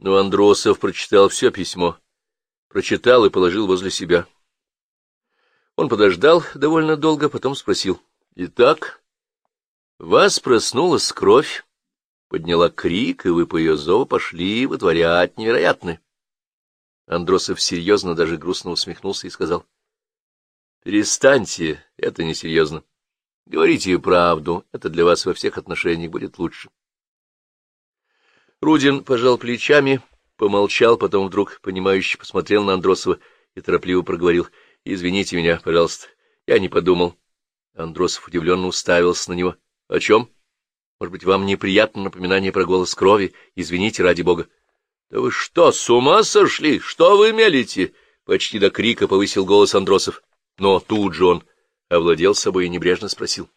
Но Андросов прочитал все письмо, прочитал и положил возле себя. Он подождал довольно долго, потом спросил. — Итак, вас проснулась кровь, подняла крик, и вы по ее зову пошли вытворять невероятное. Андросов серьезно, даже грустно усмехнулся и сказал. — Перестаньте, это несерьезно. Говорите правду, это для вас во всех отношениях будет лучше. Рудин пожал плечами, помолчал, потом вдруг, понимающе посмотрел на Андросова и торопливо проговорил. — Извините меня, пожалуйста, я не подумал. Андросов удивленно уставился на него. — О чем? Может быть, вам неприятно напоминание про голос крови? Извините, ради бога. — Да вы что, с ума сошли? Что вы мелите? — почти до крика повысил голос Андросов. Но тут же он овладел собой и небрежно спросил.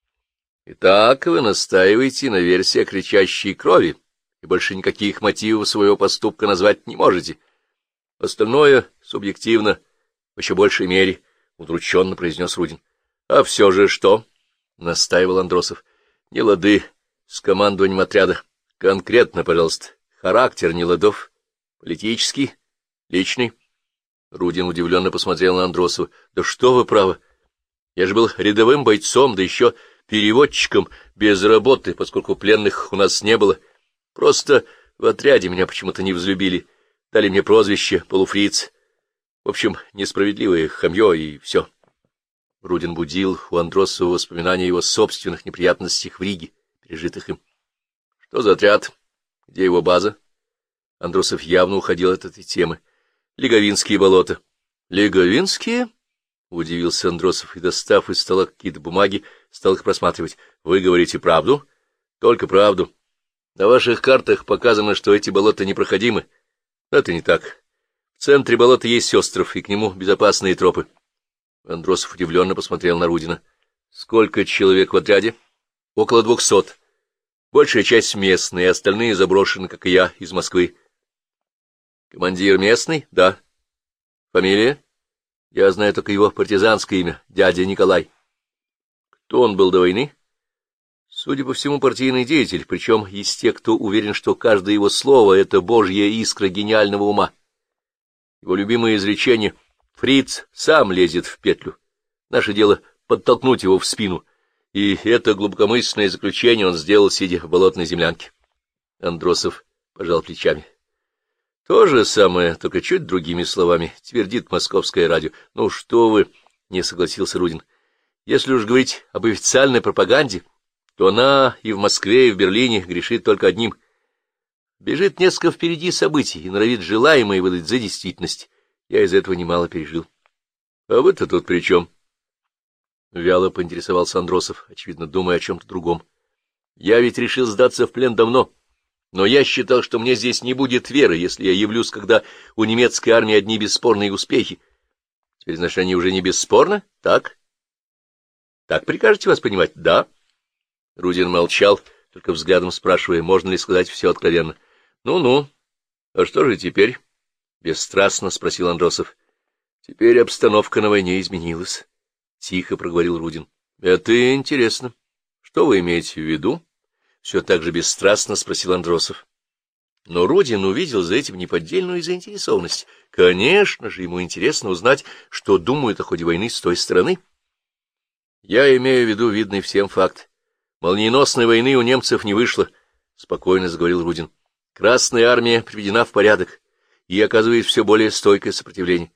— Итак, вы настаиваете на версии о кричащей крови? — и больше никаких мотивов своего поступка назвать не можете. Остальное субъективно, в еще большей мере, — удрученно произнес Рудин. — А все же что? — настаивал Андросов. — Не лады с командованием отряда. Конкретно, пожалуйста. Характер не ладов. Политический, личный. Рудин удивленно посмотрел на Андросова. — Да что вы правы? Я же был рядовым бойцом, да еще переводчиком без работы, поскольку пленных у нас не было. — Просто в отряде меня почему-то не взлюбили, дали мне прозвище полуфриц. В общем, несправедливое хамье и все. Рудин будил у Андросова воспоминания его собственных неприятностях в Риге, пережитых им. — Что за отряд? Где его база? Андросов явно уходил от этой темы. — Леговинские болота. — Леговинские? — удивился Андросов и, достав из стола какие-то бумаги, стал их просматривать. — Вы говорите правду? — Только правду. На ваших картах показано, что эти болота непроходимы. Но это не так. В центре болота есть остров, и к нему безопасные тропы. Андросов удивленно посмотрел на Рудина. — Сколько человек в отряде? — Около двухсот. Большая часть местные, остальные заброшены, как и я, из Москвы. — Командир местный? — Да. — Фамилия? — Я знаю только его партизанское имя, дядя Николай. — Кто он был до войны? — Судя по всему, партийный деятель, причем из тех, кто уверен, что каждое его слово — это божья искра гениального ума. Его любимое изречение «Фриц сам лезет в петлю». Наше дело — подтолкнуть его в спину. И это глубокомысленное заключение он сделал, сидя в болотной землянке. Андросов пожал плечами. То же самое, только чуть другими словами, твердит московское радио. Ну что вы, — не согласился Рудин. Если уж говорить об официальной пропаганде то она и в Москве, и в Берлине грешит только одним. Бежит несколько впереди событий и норовит желаемое выдать за действительность. Я из этого немало пережил. — А вы-то тут при чем? Вяло поинтересовался Андросов, очевидно, думая о чем-то другом. — Я ведь решил сдаться в плен давно, но я считал, что мне здесь не будет веры, если я явлюсь, когда у немецкой армии одни бесспорные успехи. Теперь, значит, они уже не бесспорны, так? — Так прикажете вас понимать? — Да. — Рудин молчал, только взглядом спрашивая, можно ли сказать все откровенно. «Ну — А что же теперь? — бесстрастно спросил Андросов. — Теперь обстановка на войне изменилась, — тихо проговорил Рудин. — Это интересно. Что вы имеете в виду? — все так же бесстрастно спросил Андросов. Но Рудин увидел за этим неподдельную заинтересованность. Конечно же, ему интересно узнать, что думают о ходе войны с той стороны. — Я имею в виду видный всем факт. Молниеносной войны у немцев не вышло, — спокойно заговорил Рудин. Красная армия приведена в порядок и оказывает все более стойкое сопротивление.